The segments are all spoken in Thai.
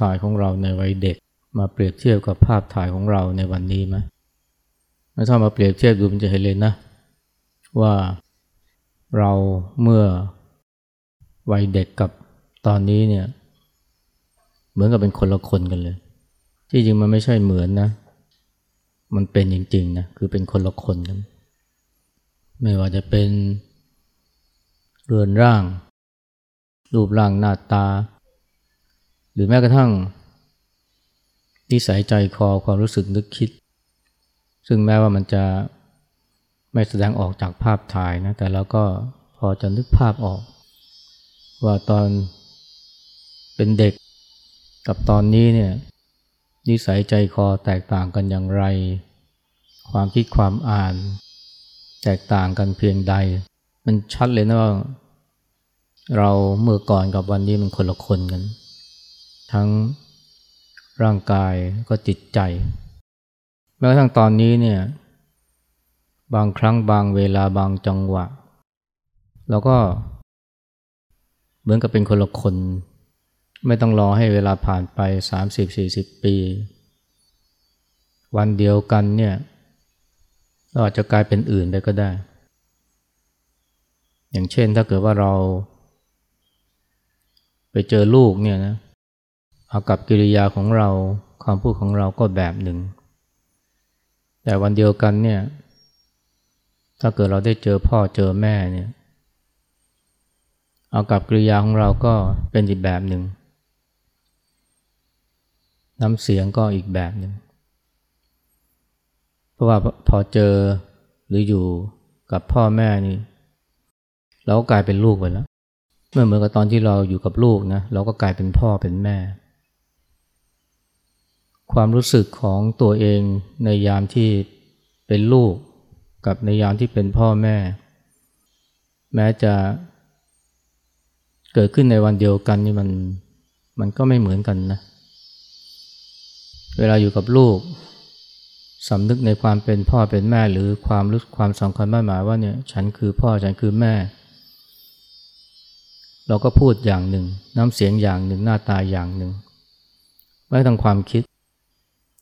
ถ่ายของเราในวัยเด็ก มาเปรียบเทียบกับภาพถ่ายของเราในวันนี้ไหมถ้ามาเปรียบเทียบดูมันจะเห็นเลยนะ ว่าเราเมื่อวัยเด็กกับตอนนี้เนี่ย เหมือนกับเป็นคนละคนกันเลย ที่จริงมันไม่ใช่เหมือนนะ มันเป็นจริงๆนะคือเป็นคนละคนกันไม่ว่าจะเป็นเรือนร่าง รูปร่างหน้าตา หรือแม้กระทั่ง นิสัยใจคอความรู้สึกนึกคิด ซึ่งแม้ว่ามันจะไม่แสดงออกจากภาพถ่ายนะ แต่เราก็พอจะนึกภาพออก ว่าตอนเป็นเด็กกับตอนนี้เนี่ยนิสัยใจคอแตกต่างกันอย่างไร ความคิดความอ่าน แตกต่างกันเพียงใด มันชัดเลยนะว่า เราเมื่อก่อนกับวันนี้มันคนละคนกัน ทั้งร่างกายก็จิตใจ แม้กระทั่งตอนนี้เนี่ย บางครั้งบางเวลาบางจังหวะ เราก็เหมือนกับเป็นคนละคน ไม่ต้องรอให้เวลาผ่านไป 30-40 ปี วันเดียวกันเนี่ย เราอาจจะกลายเป็นอื่นไปก็ได้ อย่างเช่นถ้าเกิดว่าเราไปเจอลูกเนี่ยนะ อากับกิริยาของเราคำพูดของเราก็แบบหนึ่ง แต่วันเดียวกันเนี่ย ถ้าเกิดเราได้เจอพ่อเจอแม่เนี่ยเอากับกิริยาของเราก็เป็นอีกแบบหนึ่ง น้ำเสียงก็อีกแบบหนึ่ง เพราะว่าพอเจอหรืออยู่กับพ่อแม่นี่ เราก็กลายเป็นลูกไปแล้ว เมื่อเหมือนกับตอนที่เราอยู่กับลูกนะเราก็กลายเป็นพ่อเป็นแม่ ความรู้สึกของตัวเองในยามที่เป็นลูกกับในยามที่เป็นพ่อแม่ แม้จะเกิดขึ้นในวันเดียวกันนี่มันมันก็ไม่เหมือนกันนะ เวลาอยู่กับลูกสำนึกในความเป็นพ่อเป็นแม่หรือความรู้ความสำคัญมากหมายว่าเนี่ยฉันคือพ่อฉันคือแม่ เราก็พูดอย่างหนึ่ง น้ำเสียงอย่างหนึ่งหน้าตาอย่างหนึ่งไม่ต้องความคิด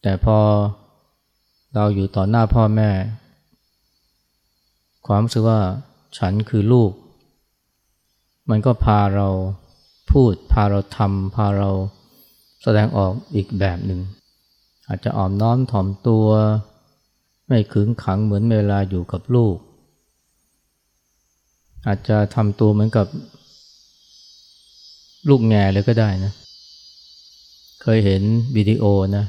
แต่พอเราอยู่ต่อหน้าพ่อแม่ ความรู้สึกว่าฉันคือลูก มันก็พาเราพูด พาเราทำพาเราแสดงออกอีกแบบหนึ่ง อาจจะอ่อมน้อมถ่อมตัว ไม่ขึงขังเหมือนเวลาอยู่กับลูก อาจจะทำตัวเหมือนกับลูกแง่เลยก็ได้นะ เคยเห็นวิดีโอนะ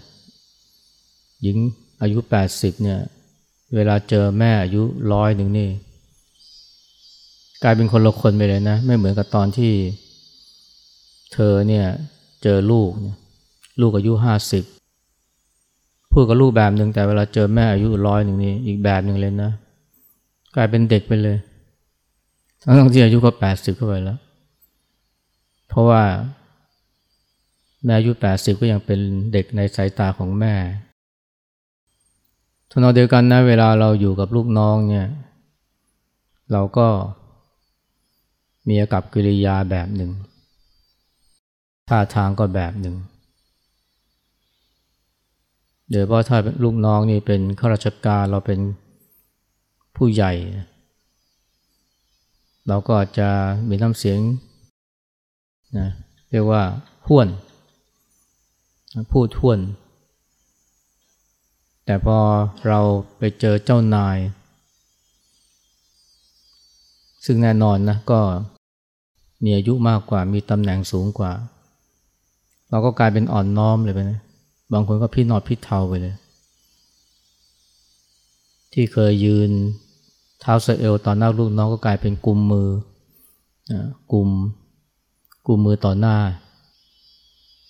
หญิงอายุ 80เนี่ยเวลาเจอแม่อายุร้อยหนึ่งนี่ กลายเป็นคนละคนไปเลยนะ ไม่เหมือนกับตอนที่ เธอเนี่ยเจอลูก ลูกอายุห้าสิบพูดกับลูกแบบหนึ่งแต่เวลาเจอแม่อายุร้อยหนึ่งนี่อีกแบบหนึ่งเลยนะ กลายเป็นเด็กไปเลยทั้งที่อายุก็แปดสิบเข้าไปแล้ว เพราะว่าแม่อายุแปดสิบก็ยังเป็นเด็กในสายตาของแม่ ทนองเดียวกันนะเวลาเราอยู่กับลูกน้องเนี่ยเราก็มีอากับกิริยาแบบหนึ่งท่าทางก็แบบหนึ่งเดี๋ยวพอถ้าลูกน้องนี่เป็นข้าราชการเราเป็นผู้ใหญ่ เราก็จจะมีน้ำเสียงนะเรียกว่าห้วน พูดห้วน แต่พอเราไปเจอเจ้านาย ซึ่งแน่นอนนะก็มีอายุมากกว่ามีตำแหน่งสูงกว่า เราก็กลายเป็นอ่อนน้อมเลยไปนะบางคนก็พี่นอดพี่เทาไปเลย ที่เคยยืนเท้าเซเอลตอนหน้าลูกน้องก็กลายเป็นกุมมือกลุ่มกุมมือต่อหน้า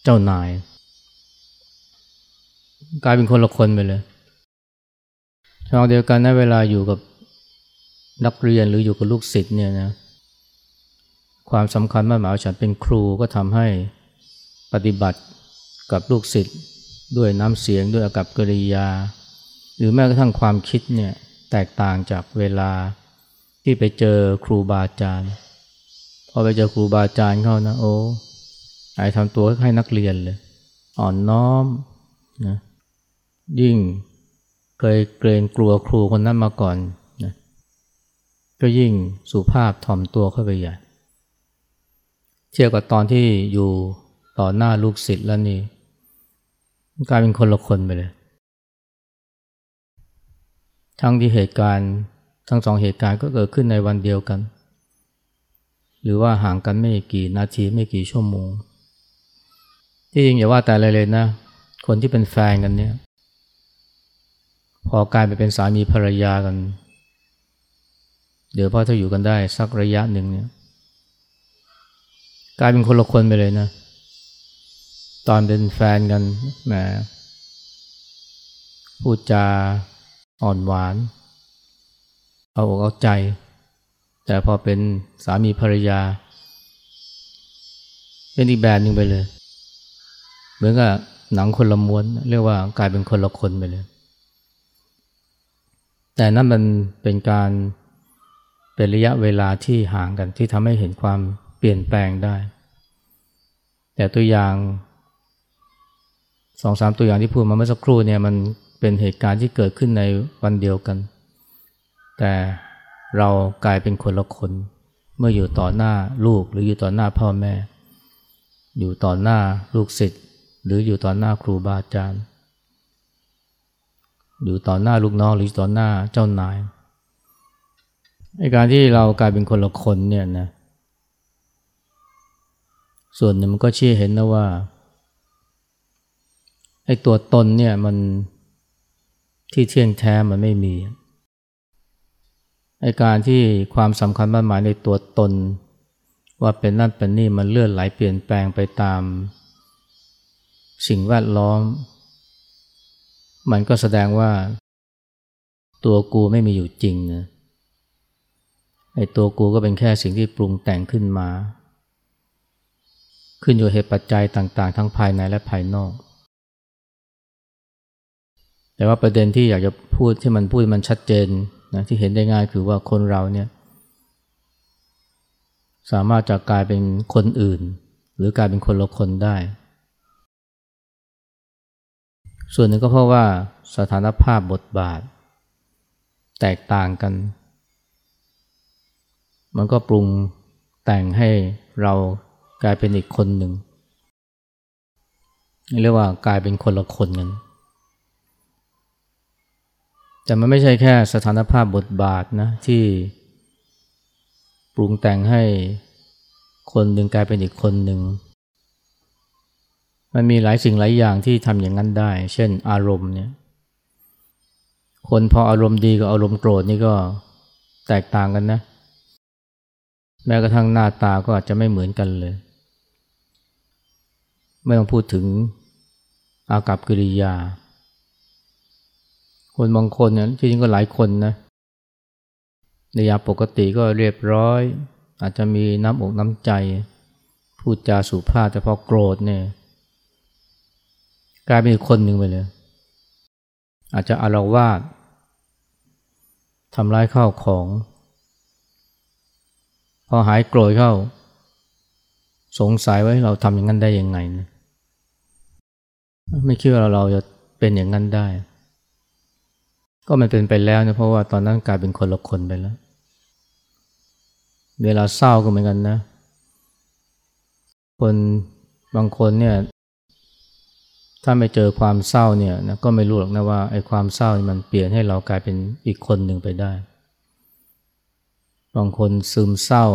เจ้านาย กลายเป็นคนละคนไปเลยทางเดียวกันนะเวลาอยู่กับนักเรียนหรืออยู่กับลูกศิษย์เนี่ยนะความสำคัญมากหมายว่าฉันเป็นครูก็ทำให้ปฏิบัติกับลูกศิษย์ด้วยน้ำเสียงด้วยอากับกริยา หรือแม้กระทั่งความคิดเนี่ยแตกต่างจากเวลาที่ไปเจอครูบาอาจารย์พพอไปเจอครูบาอาจารย์เขานะโอ้ไอทำตัวให้นักเรียนเลย อ่อนน้อมนะ ยิ่งเคยเกรงกลัวครูคนนั้นมาก่อนนะก็ยิ่งสุภาพถ่อมตัวเข้าไปใหญ่เทียบกับตอนที่อยู่ต่อหน้าลูกศิษย์แล้วนี่กลายเป็นคนละคนไปเลย ทั้งที่เหตุการณ์ทั้งสองเหตุการณ์ก็เกิดขึ้นในวันเดียวกัน หรือว่าห่างกันไม่กี่นาทีไม่กี่ชั่วโมง ที่จริงอย่าว่าแต่อะไรเลยนะ คนที่เป็นแฟนกันเนี่ย พอกลายไปเป็นสามีภรรยากัน เดี๋ยวพอถ้าอยู่กันได้ สักระยะหนึ่งเนี่ยกลายเป็นคนละคนไปเลยนะ ตอนเป็นแฟนกันแหมพูดจาอ่อนหวาน เอาอกเอาใจ แต่พอเป็นสามีภรรยา เป็นอีกแบบหนึ่งไปเลย เหมือนกับหนังคนละม้วน เรียกว่ากลายเป็นคนละคนไปเลย แต่นั่นมันเป็นการเป็นระยะเวลาที่ห่างกันที่ทำให้เห็นความเปลี่ยนแปลงได้ แต่ตัวอย่างสองสามตัวอย่างที่พูดมาเมื่อสักครู่เนี่ยมันเป็นเหตุการณ์ที่เกิดขึ้นในวันเดียวกัน แต่เรากลายเป็นคนละคน เมื่ออยู่ต่อหน้าลูกหรืออยู่ต่อหน้าพ่อแม่ อยู่ต่อหน้าลูกศิษย์หรืออยู่ต่อหน้าครูบาอาจารย์ อยู่ต่อหน้าลูกน้องหรือต่อหน้าเจ้านายในการที่เรากลายเป็นคนละคนเนี่ยนะส่วนหนึ่งมันก็ชี้เห็นนะว่าไอ้ตัวตนเนี่ยมันที่เที่ยงแท้มันไม่มีไอ้การที่ความสำคัญมั่นหมายในตัวตน ว่าเป็นนั่นเป็นนี่มันเลื่อนไหลเปลี่ยนแปลงไปตาม สิ่งแวดล้อม มันก็แสดงว่า ตัวกูไม่มีอยู่จริงนะไอ้ตัวกูก็เป็นแค่สิ่งที่ปรุงแต่งขึ้นมา ขึ้นอยู่เหตุปัจจัยต่าง ๆ ทั้งภายในและภายนอก แต่ว่าประเด็นที่อยากจะพูดที่มันพูดมันชัดเจนนะที่เห็นได้ง่ายคือว่าคนเราเนี่ยสามารถจะกลายเป็นคนอื่น หรือกลายเป็นคนละคนได้ ส่วนหนึ่งก็เพราะว่าสถานภาพบทบาท แตกต่างกัน มันก็ปรุงแต่งให้เรากลายเป็นอีกคนหนึ่งเรียกว่ากลายเป็นคนละคนกันแต่มันไม่ใช่แค่สถานภาพบทบาทนะที่ปรุงแต่งให้คนหนึ่งกลายเป็นอีกคนหนึ่ง มันมีหลายสิ่งหลายอย่างที่ทำอย่างนั้นได้ เช่น อารมณ์เนี่ย คนพออารมณ์ดีกับอารมณ์โกรธนี่ก็แตกต่างกันนะ แม้กระทั่งหน้าตาก็อาจจะไม่เหมือนกันเลย ไม่ต้องพูดถึงอากับกิริยา คนบางคนเนี่ยจริงๆก็หลายคนนะในยาปกติก็เรียบร้อย อาจจะมีน้ำอกน้ำใจ พูดจาสุภาพแต่พอโกรธเนี่ย กลายเป็นคนหนึ่งไปเลย อาจจะอารวาสทำร้ายข้าวของ พอหายโกรธเข้า สงสัยว่าเราทำอย่างนั้นได้ยังไงนะไม่คิดว่าเราจะเป็นอย่างนั้นได้ ก็มันเป็นไปแล้วนะเพราะว่าตอนนั้นกลายเป็นคนละคนไปแล้ว เวลาเศร้าก็เหมือนกันนะ คนบางคนเนี่ย ถ้าไม่เจอความเศร้าเนี่ยนะก็ไม่รู้หรอกนะว่าไอ้ความเศร้ามันเปลี่ยนให้เรากลายเป็นอีกคนหนึ่งไปได้ บางคนซึมเศร้า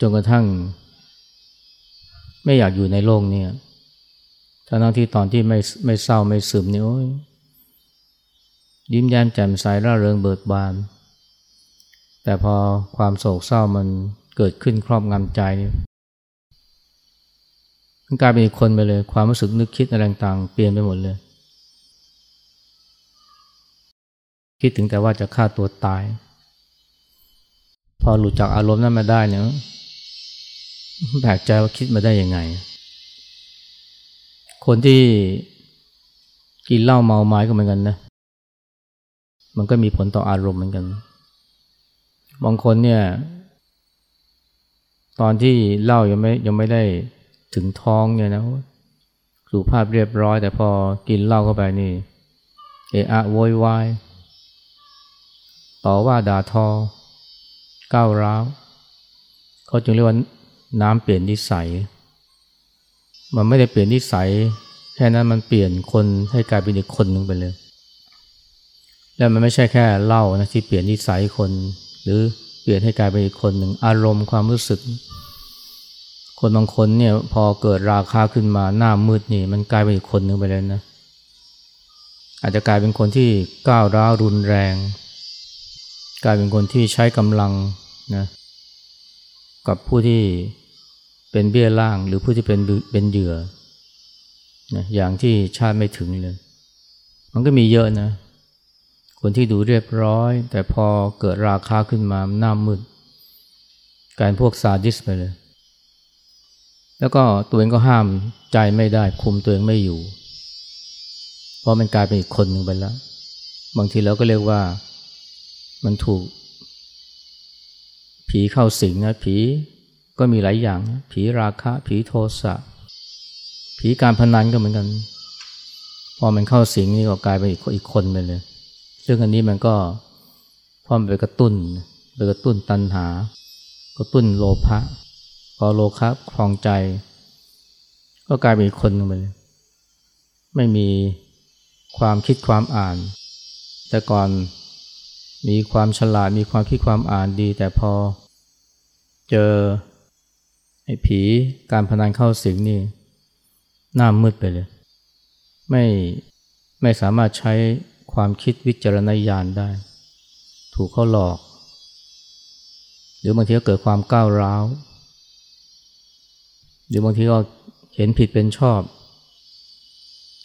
จนกระทั่ง ไม่อยากอยู่ในโลกเนี้ทั้งที่ตอนที่ไม่ไม่เศร้าไม่ซึมนี่โอ้ยยิ้มแย้มแจ่มใสร่าเริงเบิดบาน แต่พอความโศกเศร้ามันเกิดขึ้นครอบงำใจ กลายเป็นอีกคนไปเลย ความรู้สึกนึกคิดอะไรต่างเปลี่ยนไปหมดเลย คิดถึงแต่ว่าจะฆ่าตัวตาย พอหลุดจากอารมณ์นั้นมาได้เนี่ยแปลกใจว่าคิดมาได้ยังไง คนที่กินเหล้าเมาไม้ก็เหมือนกันนะ มันก็มีผลต่ออารมณ์เหมือนกัน บางคนเนี่ย ตอนที่เหล่ายังไม่ยังไม่ได้ ถึงท้องเนี่ยนะสุภาพเรียบร้อย แต่พอกินเหล้าเข้าไปนี่ เอะอะโวยวายต่อว่าด่าทอ ก้าวร้าวเขาจึงเรียกว่าน้ำเปลี่ยนนิสัย มันไม่ได้เปลี่ยนนิสัยแค่นั้นมันเปลี่ยนคนให้กลายเป็นอีกคนหนึ่งไปเลย แล้วมันไม่ใช่แค่เหล่านะที่เปลี่ยนนิสัยคน หรือเปลี่ยนให้กลายเป็นอีกคนหนึ่งอารมณ์ความรู้สึก คนบางคนเนี่ยพอเกิดราคาขึ้นมาหน้ามืดนี่ มันกลายเป็นอีกคนหนึ่งไปเลยนะ อาจจะกลายเป็นคนที่ก้าวร้าวรุนแรง กลายเป็นคนที่ใช้กำลังนะกับผู้ที่เป็นเบี้ยล่างหรือผู้ที่เป็นเป็นเหยื่อนะอย่างที่ชาติไม่ถึงเลย มันก็มีเยอะนะ คนที่ดูเรียบร้อย แต่พอเกิดราคาขึ้นมาหน้ามืดกลารพวกซาดิสไปเลย แล้วก็ตัวเองก็ห้ามใจไม่ได้ คุมตัวเองไม่อยู่ เพราะมันกลายเป็นอีกคนหนึ่งไปแล้ว บางทีเราก็เรียกว่ามันถูก ผีเข้าสิงนะผีก็มีหลายอย่าง ผีราคะ ผีโทสะผีการพนันก็เหมือนกัน พอมันเข้าสิงนี่ก็กลายเป็นอีกอีกคนไปเลย ซึ่งอันนี้มันก็พอมันไปกระตุ้นไปกระตุ้นตัณหากระตุ้นโลภะ อโลภะคลองใจ ก็กลายเป็นคนนึงไปเลยไม่มีความคิดความอ่าน แต่ก่อนมีความฉลาดมีความคิดความอ่านดี แต่พอเจอไอ้ผีการพนันเข้าสิงนี่หน้ามืดไปเลย ไม่ไม่สามารถใช้ความคิดวิจารณญาณได้ ถูกเขาหลอก หรือบางทีก็เกิดความก้าวร้าว หรือบางทีก็เห็นผิดเป็นชอบ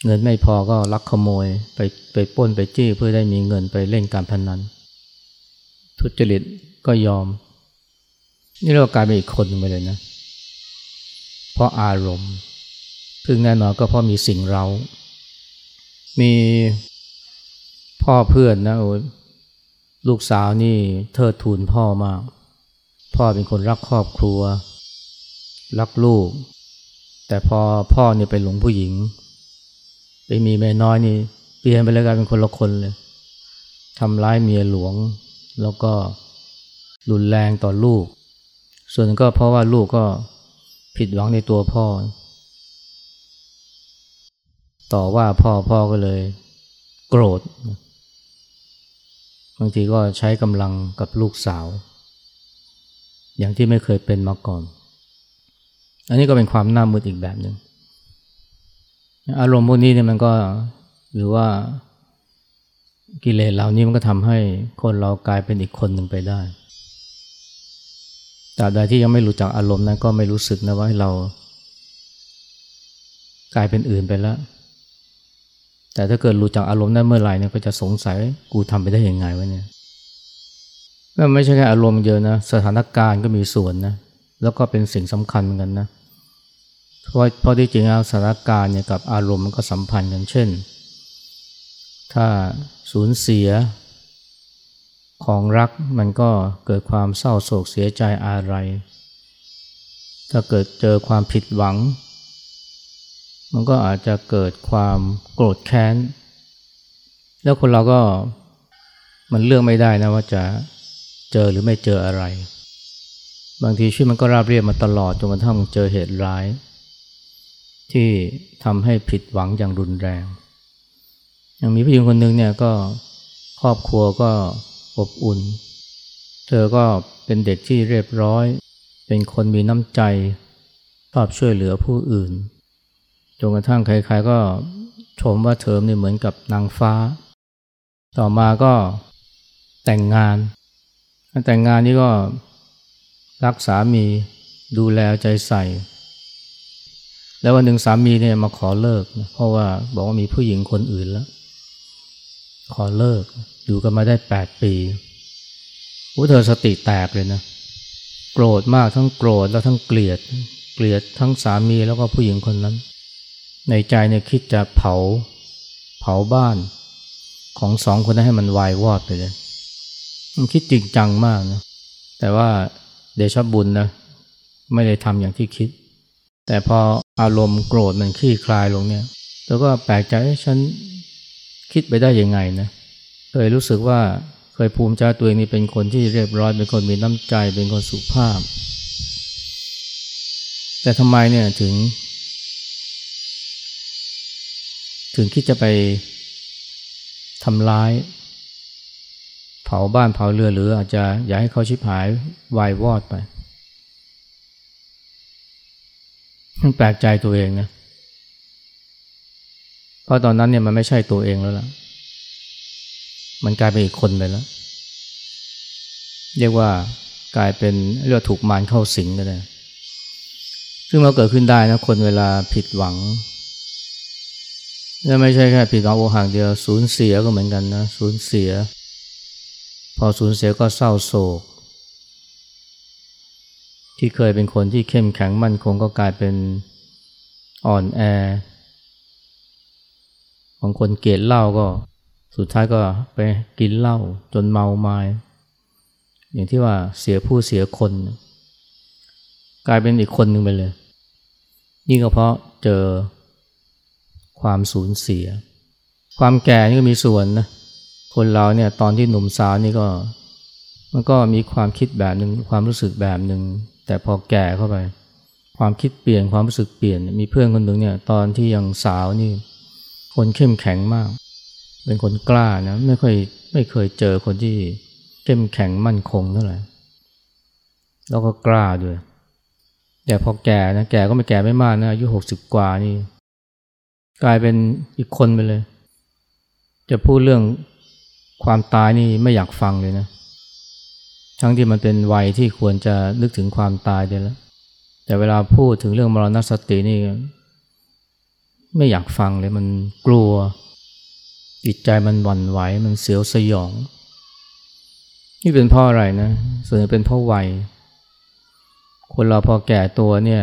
เงินไม่พอก็ลักขโมยไปไปป้นไปจี้เพื่อได้มีเงินไปเล่นการพนัน ทุจริตก็ยอม นี่เรากลายเป็นอีกคนไปเลยนะ เพราะอารมณ์ ซึ่งแน่นอนก็เพราะมีสิ่งเรา มีพ่อเพื่อนนะโอ้ลูกสาวนี่เทิดทูนพ่อมาก พ่อเป็นคนรักครอบครัว รักลูก แต่พอพ่อเนี่ยไปหลงผู้หญิง ไปมีแม่น้อยนี่เปลี่ยนไปเลยกลายเป็นคนละคนเลยทำร้ายเมียหลวง แล้วก็รุนแรงต่อลูก ส่วนก็เพราะว่าลูกก็ผิดหวังในตัวพ่อ ต่อว่าพ่อพ่อก็เลย โกรธบางทีก็ใช้กำลังกับลูกสาว อย่างที่ไม่เคยเป็นมาก่อน อันนี้ก็เป็นความน่ามืดอีกแบบหนึ่งอารมณ์พวกนี้เนี่ยมันก็หรือว่ากิเลสเหล่านี้มันก็ทำให้คนเรากลายเป็นอีกคนหนึ่งไปได้แต่ใดที่ยังไม่รู้จักอารมณ์นั้นก็ไม่รู้สึกนะว่าเรากลายเป็นอื่นไปแล้ว แต่ถ้าเกิดรู้จักอารมณ์ได้เมื่อไหร่เนี่ยก็จะสงสัยกูทำไปได้ยังไงวะเนี่ยก็ไม่ใช่แค่อารมณ์เยอะนะ สถานการณ์ก็มีส่วนนะ แล้วก็เป็นสิ่งสำคัญเหมือนกันนะ เพราะเพราะที่จริงแล้วสถานการณ์เนี่ยกับอารมณ์มันก็สัมพันธ์กันเช่น ถ้าสูญเสียของรักมันก็เกิดความเศร้าโศกเสียใจอะไร ถ้าเกิดเจอความผิดหวัง มันก็อาจจะเกิดความโกรธแค้น แล้วคนเราก็มันเลือกไม่ได้นะว่าจะเจอหรือไม่เจออะไร บางทีชีวิตมันก็ราบเรียบมาตลอดจนกระทั่งเจอเหตุร้าย ที่ทำให้ผิดหวังอย่างรุนแรงย่างมีผู้หญิงคนหนึ่งเนี่ยก็ครอบครัวก็อบอุ่น เธอก็เป็นเด็กที่เรียบร้อย เป็นคนมีน้ำใจชอบช่วยเหลือผู้อื่น จนกระทั่งใครๆก็ชมว่าเธอเนี่เหมือนกับนางฟ้า ต่อมาก็แต่งงาน แต่งงานนี้ก็รักสามีดูแลใจใส่ แล้ววันหนึ่งสามีเนี่ยมาขอเลิกเพราะว่าบอกว่ามีผู้หญิงคนอื่นแล้ว ขอเลิก อยู่กันมาได้แปดปีผู้เธอสติแตกเลยนะ โกรธมากทั้งโกรธแล้วทั้งเกลียด เกลียดทั้งสามีแล้วก็ผู้หญิงคนนั้น ในใจเนี่ยคิดจะเผา เผาบ้านของสองคนนั้นให้มันวายวอดไปเลย มันคิดจริงจังมากนะ แต่ว่าเดชบุญนะ ไม่ได้ทำอย่างที่คิด แต่พออารมณ์โกรธมันคลี่คลายลงเนี่ยเธอก็แปลกใจฉันคิดไปได้ยังไงนะเคยรู้สึกว่าเคยภูมิใจตัวเองนี่เป็นคนที่เรียบร้อยเป็นคนมีน้ำใจเป็นคนสุภาพ แต่ทำไมเนี่ยถึง ถึงคิดจะไปทำร้าย เผาบ้านเผาเรือหรืออาจจะอยากให้เขาชิบหายวายวอดไป มันแปลกใจตัวเองนะ เพราะตอนนั้นเนี่ยมันไม่ใช่ตัวเองแล้วล่ะ มันกลายเป็นอีกคนไปแล้ว เรียกว่ากลายเป็นเรียกถูกมารเข้าสิงก็ได้ซึ่งมันเกิดขึ้นได้นะคนเวลาผิดหวังและไม่ใช่แค่ผิดหวังโอหังเดียวสูญเสียก็เหมือนกันนะสูญเสีย พอสูญเสียก็เศร้าโศก ที่เคยเป็นคนที่เข้มแข็งมั่นคงก็กลายเป็นอ่อนแอบางคนเกลียดเหล้าก็สุดท้ายก็ไปกินเหล้าจนเมาไมา้อย่างที่ว่าเสียผู้เสียคน กลายเป็นอีกคนหนึ่งไปเลยนี่ก็เพราะเจอความสูญเสีย ความแก่นี่ก็มีส่วนนะคนเราเนี่ยตอนที่หนุ่มสาวนี่ก็ มันก็มีความคิดแบบหนึ่งความรู้สึกแบบหนึ่ง แต่พอแก่เข้าไป ความคิดเปลี่ยนความรู้สึกเปลี่ยน มีเพื่อนคนหนึ่งเนี่ยตอนที่ยังสาวนี่ คนเข้มแข็งมาก เป็นคนกล้านะไม่ค่อยไม่เคยเจอคนที่เข้มแข็งมั่นคงเท่าไหร่แล้วก็กล้าด้วยแต่พอแก่นะแก่ก็ไม่แก่ไม่มากนะอายุหกสิบกว่านี่ กลายเป็นอีกคนไปเลย จะพูดเรื่องความตายนี่ไม่อยากฟังเลยนะ ทั้งที่มันเป็นวัยที่ควรจะนึกถึงความตายได้แล้ว แต่เวลาพูดถึงเรื่องมรณสตินี่ ไม่อยากฟังเลยมันกลัว จิตใจมันหวั่นไหว มันเสียวสยอง นี่เป็นเพราะอะไรนะ ส่วนใหญ่เป็นเพราะวัย คนเราพอแก่ตัวเนี่ย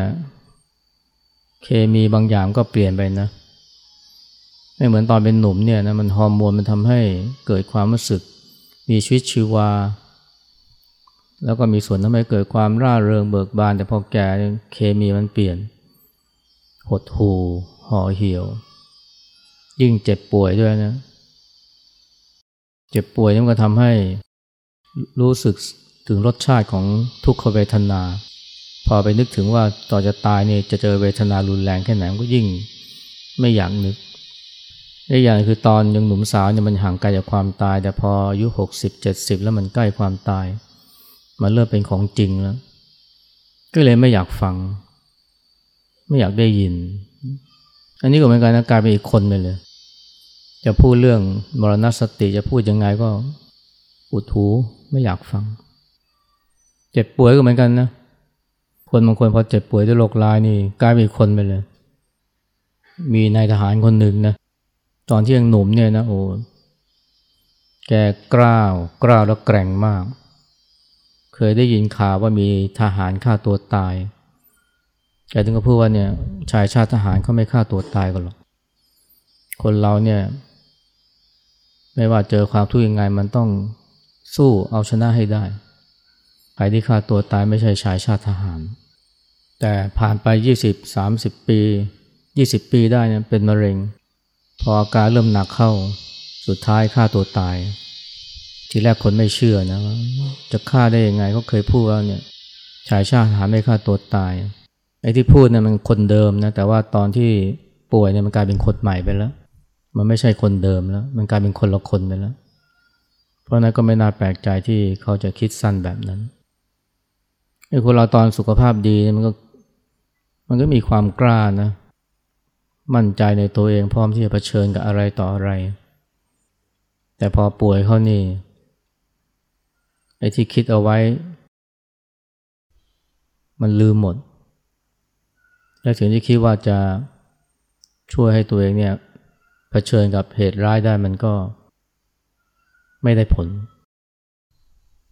เคมีบางอย่างก็เปลี่ยนไปนะไม่เหมือนตอนเป็นหนุ่มเนี่ยนะมันฮอร์โมนมันทำให้เกิดความรู้สึก มีชีวิตชีวา แล้วก็มีส่วนทำให้เกิดความร่าเริงเบิกบาน แต่พอแก่เคมีมันเปลี่ยน หดหูห่อเหี่ยว ยิ่งเจ็บป่วยด้วยนะ เจ็บป่วยมันก็ทำให้รู้สึกถึงรสชาติของทุกขเวทนา พอไปนึกถึงว่าต่อจะตายเนี่ยจะเจอเวทนารุนแรงแค่ไหนก็ยิ่งไม่อยากนึกอีกอย่างคือตอนยังหนุ่มสาวเนี่ยมันห่างไกลจากความตาย แต่พออายุหกสิบเจ็ดสิบแล้วมันใกล้ความตาย มันเริ่มเป็นของจริงแล้ว ก็เลยไม่อยากฟัง ไม่อยากได้ยิน อันนี้ก็เหมือนกันนะกลายเป็นอีกคนไปเลย จะพูดเรื่องมรณสติจะพูดยังไงก็อุดหูไม่อยากฟัง เจ็บป่วยก็เหมือนกันนะคนบางคนพอเจ็บป่วยด้วยโรคร้ายนี่กลายเป็นอีกคนไปเลย มีนายทหารคนหนึ่งนะตอนที่ยังหนุ่มเนี่ยนะโอ้แกกล้าวกล้าวแล้วแกร่งมาก เคยได้ยินข่าวว่ามีทหารฆ่าตัวตายแกถึงก็พูดว่าเนี่ยชายชาติทหารเขาไม่ฆ่าตัวตายกันหรอก คนเราเนี่ย ไม่ว่าเจอความทุกข์ยังไงมันต้องสู้เอาชนะให้ได้ใครที่ฆ่าตัวตายไม่ใช่ชายชาติทหาร แต่ผ่านไปยี่สิบสามสิบปียี่สิบปีได้เนี่ยเป็นมะเร็ง พออาการเริ่มหนักเข้า สุดท้ายฆ่าตัวตาย ทีแรกคนไม่เชื่อนะว่าจะฆ่าได้ยังไงก็เคยพูดว่าเนี่ยชายชาติหาไม่ฆ่าตัวตายไอ้ที่พูดเนี่ยมันคนเดิมนะแต่ว่าตอนที่ป่วยเนี่ยมันกลายเป็นคนใหม่ไปแล้ว มันไม่ใช่คนเดิมแล้ว มันกลายเป็นคนละคนไปแล้ว เพราะนั้นก็ไม่น่าแปลกใจที่เขาจะคิดสั้นแบบนั้นไอ้คนเราตอนสุขภาพดีมันก็มันก็มีความกล้านะ มั่นใจในตัวเองพร้อมที่จะเผชิญกับอะไรต่ออะไร แต่พอป่วยเขานี่ อ้ที่คิดเอาไว้ มันลืมหมด และสิ่งที่คิดว่าจะช่วยให้ตัวเองเนี่ยเผชิญกับเหตุร้ายได้มันก็ไม่ได้ผล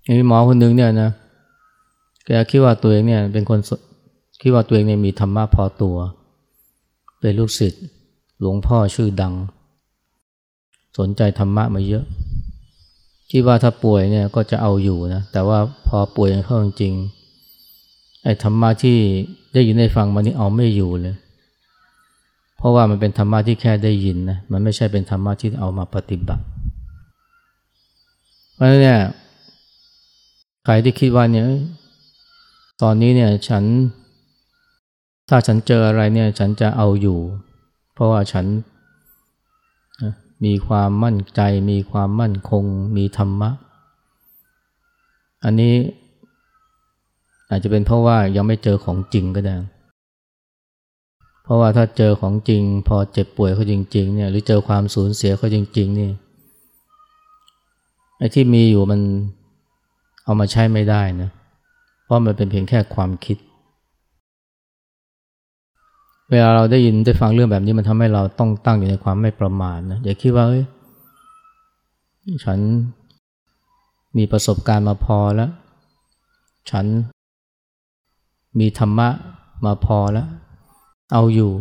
มีหมอคนนึงเนี่ยนะแกคิดว่าตัวเองเนี่ยเป็นคนคิดว่าตัวเองเนี่ยมีธรรมะพอตัว เป็นลูกศิษย์หลวงพ่อชื่อดัง สนใจธรรมะมาเยอะ คิดว่าถ้าป่วยเนี่ยก็จะเอาอยู่นะ แต่ว่าพอป่วยเข้าจริงไอ้ธรรมะที่ได้ยินได้ฟังมานี่เอาไม่อยู่เลย เพราะว่ามันเป็นธรรมะที่แค่ได้ยินนะ มันไม่ใช่เป็นธรรมะที่เอามาปฏิบัติ เพราะฉะนั้นเนี่ยใครที่คิดว่าเนี่ยตอนนี้เนี่ยฉันถ้าฉันเจออะไรเนี่ยฉันจะเอาอยู่ เพราะว่าฉัน มีความมั่นใจ มีความมั่นคง มีธรรมะ อันนี้อาจจะเป็นเพราะว่ายังไม่เจอของจริงก็ได้ เพราะว่าถ้าเจอของจริง พอเจ็บป่วยเขาจริงๆเนี่ยหรือเจอความสูญเสียเขาจริงๆนี่ไอ้ที่มีอยู่มันเอามาใช้ไม่ได้นะ เพราะมันเป็นเพียงแค่ความคิด เวลาเราได้ยินได้ฟังเรื่องแบบนี้มันทำให้เราต้องตั้งอยู่ในความไม่ประมาทนะอย่าคิดว่าเฮ้ยฉันมีประสบการณ์มาพอแล้ว ฉันมีธรรมะมาพอแล้ว เอาอยู่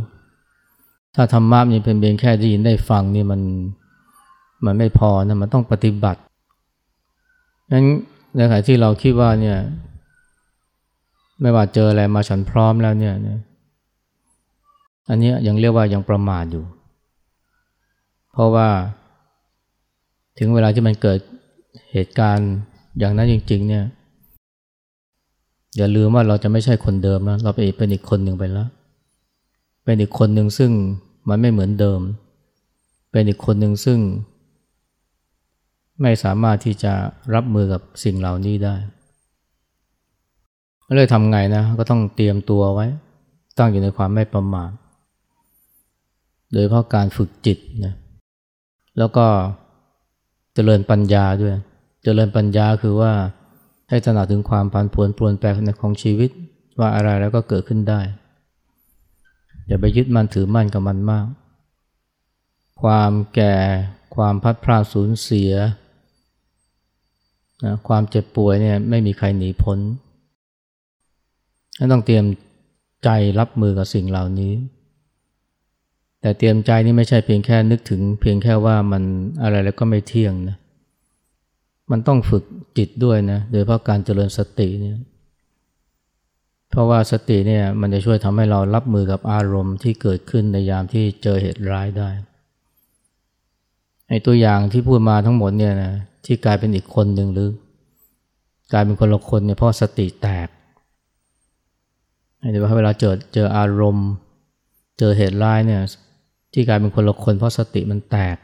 ถ้าธรรมะมันเป็นเพียงแค่ได้ยินได้ฟังนี่มันมันไม่พอนะมันต้องปฏิบัติงั้นในขณะที่เราคิดว่าเนี่ย ไม่ว่าเจออะไรมาฉันพร้อมแล้วเนี่ย อันนี้ยังเรียกว่ายังประมาทอยู่ เพราะว่า ถึงเวลาที่มันเกิดเหตุการณ์อย่างนั้นจริง ๆ เนี่ยอย่าลืมว่าเราจะไม่ใช่คนเดิมแล้วเราเป็นอีกคนหนึ่งไปแล้ว เป็นอีกคนหนึ่งซึ่งมันไม่เหมือนเดิม เป็นอีกคนหนึ่งซึ่ง ไม่สามารถที่จะรับมือกับสิ่งเหล่านี้ได้เลยทำไงนะก็ต้องเตรียมตัวไว้ ตั้งอยู่ในความไม่ประมาท โดยเพราะการฝึกจิตนะแล้วก็เจริญปัญญาด้วย เจริญปัญญาคือว่าให้ตระหนักถึงความผันผวนปรวนแปรในของชีวิต ว่าอะไรแล้วก็เกิดขึ้นได้ อย่าไปยึดมั่นถือมั่นกับมันมาก ความแก่ความพัดพลาดสูญเสียนะความเจ็บป่วยเนี่ยไม่มีใครหนีพ้นต้องเตรียมใจรับมือกับสิ่งเหล่านี้ แต่เตรียมใจนี่ไม่ใช่เพียงแค่นึกถึง เพียงแค่ว่ามันอะไรแล้วก็ไม่เที่ยงนะ มันต้องฝึกจิตด้วยนะ โดยเพราะการเจริญสติเนี่ย เพราะว่าสติเนี่ยมันจะช่วยทำให้เรารับมือกับอารมณ์ที่เกิดขึ้นในยามที่เจอเหตุร้ายได้ ไอ้ตัวอย่างที่พูดมาทั้งหมดเนี่ยนะที่กลายเป็นอีกคนหนึ่งหรือกลายเป็นคนละคนเนี่ยเพราะสติแตกเดี๋ยวเวลาเจอเจออารมณ์ เจอเหตุร้ายเนี่ย ที่กลายเป็นคนละคนเพราะสติมันแตก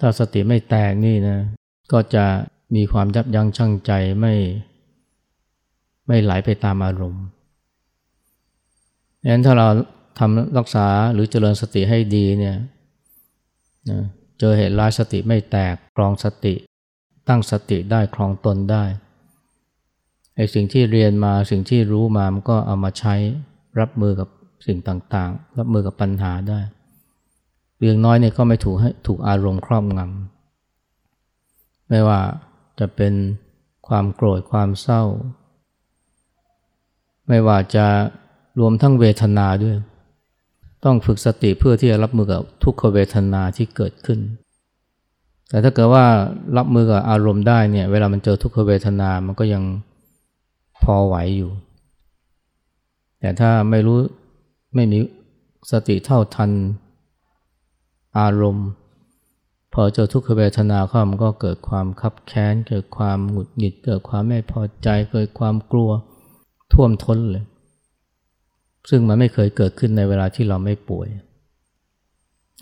ถ้าสติไม่แตกนี่นะ ก็จะมีความยับยั้งชั่งใจไม่ ไม่ไหลไปตามอารมณ์ดังนั้นถ้าเราทำรักษาหรือเจริญสติให้ดีเนี่ยนะเจอเหตุร้ายสติไม่แตกครองสติ ตั้งสติได้ครองตนได้ไอ้สิ่งที่เรียนมาสิ่งที่รู้มามันก็เอามาใช้รับมือกับ สิ่งต่างๆ รับมือกับปัญหาได้เรื่องน้อยเนี่ยก็ไม่ถูกให้ถูกอารมณ์ครอบงำไม่ว่าจะเป็นความโกรธความเศร้า ไม่ว่าจะรวมทั้งเวทนาด้วย ต้องฝึกสติเพื่อที่จะรับมือกับทุกขเวทนาที่เกิดขึ้น แต่ถ้าเกิดว่ารับมือกับอารมณ์ได้เนี่ยเวลามันเจอทุกขเวทนามันก็ยังพอไหวอยู่ แต่ถ้าไม่รู้ ไม่มีสติเท่าทัน อารมณ์ พอเจอทุกขเวทนาเข้ามันก็เกิดความคับแค้น เกิดความหงุดหงิด เกิดความไม่พอใจ เกิดความกลัวท่วมท้นเลย ซึ่งมันไม่เคยเกิดขึ้นในเวลาที่เราไม่ป่วย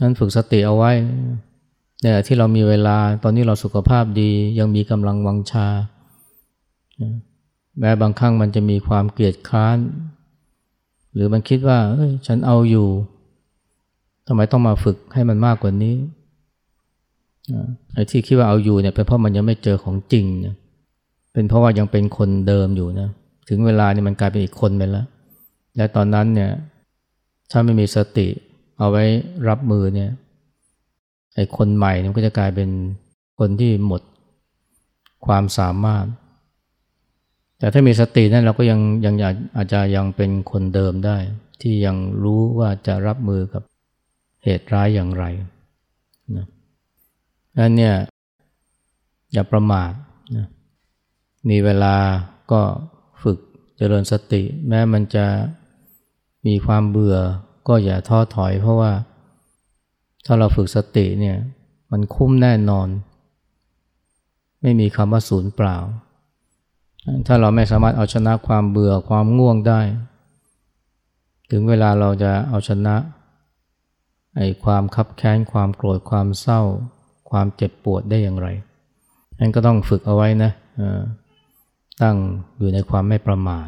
นั้นฝึกสติเอาไว้เนี่ยที่เรามีเวลาตอนนี้เราสุขภาพดี ยังมีกำลังวังชา แม้บางครั้งมันจะมีความเกลียดค้าน หรือมันคิดว่าเอ้ยฉันเอาอยู่ทำไมต้องมาฝึกให้มันมากกว่านี้ไอ้ที่คิดว่าเอาอยู่เนี่ยเป็นเพราะมันยังไม่เจอของจริงเนี่ยเป็นเพราะว่ายังเป็นคนเดิมอยู่นะถึงเวลาเนี่ยมันกลายเป็นอีกคนไปแล้ว และตอนนั้นเนี่ยถ้าไม่มีสติเอาไว้รับมือเนี่ยไอ้คนใหม่มันก็จะกลายเป็นคนที่หมดความสามารถ แต่ถ้ามีสตินั่นเราก็ยังยังอาจจะยังเป็นคนเดิมได้ ที่ยังรู้ว่าจะรับมือกับเหตุร้ายอย่างไรนะนั้นเนี่ยอย่าประมาทนะมีเวลาก็ฝึกเจริญสติ แม้มันจะมีความเบื่อก็อย่าท้อถอย เพราะว่าถ้าเราฝึกสติเนี่ยมันคุ้มแน่นอน ไม่มีคำว่าศูนย์เปล่า ถ้าเราไม่สามารถเอาชนะความเบื่อความง่วงได้ ถึงเวลาเราจะเอาชนะไอ้ความคับแค้นความโกรธความเศร้า ความเจ็บปวดได้อย่างไรนั่นก็ต้องฝึกเอาไว้นะตั้งอยู่ในความไม่ประมาท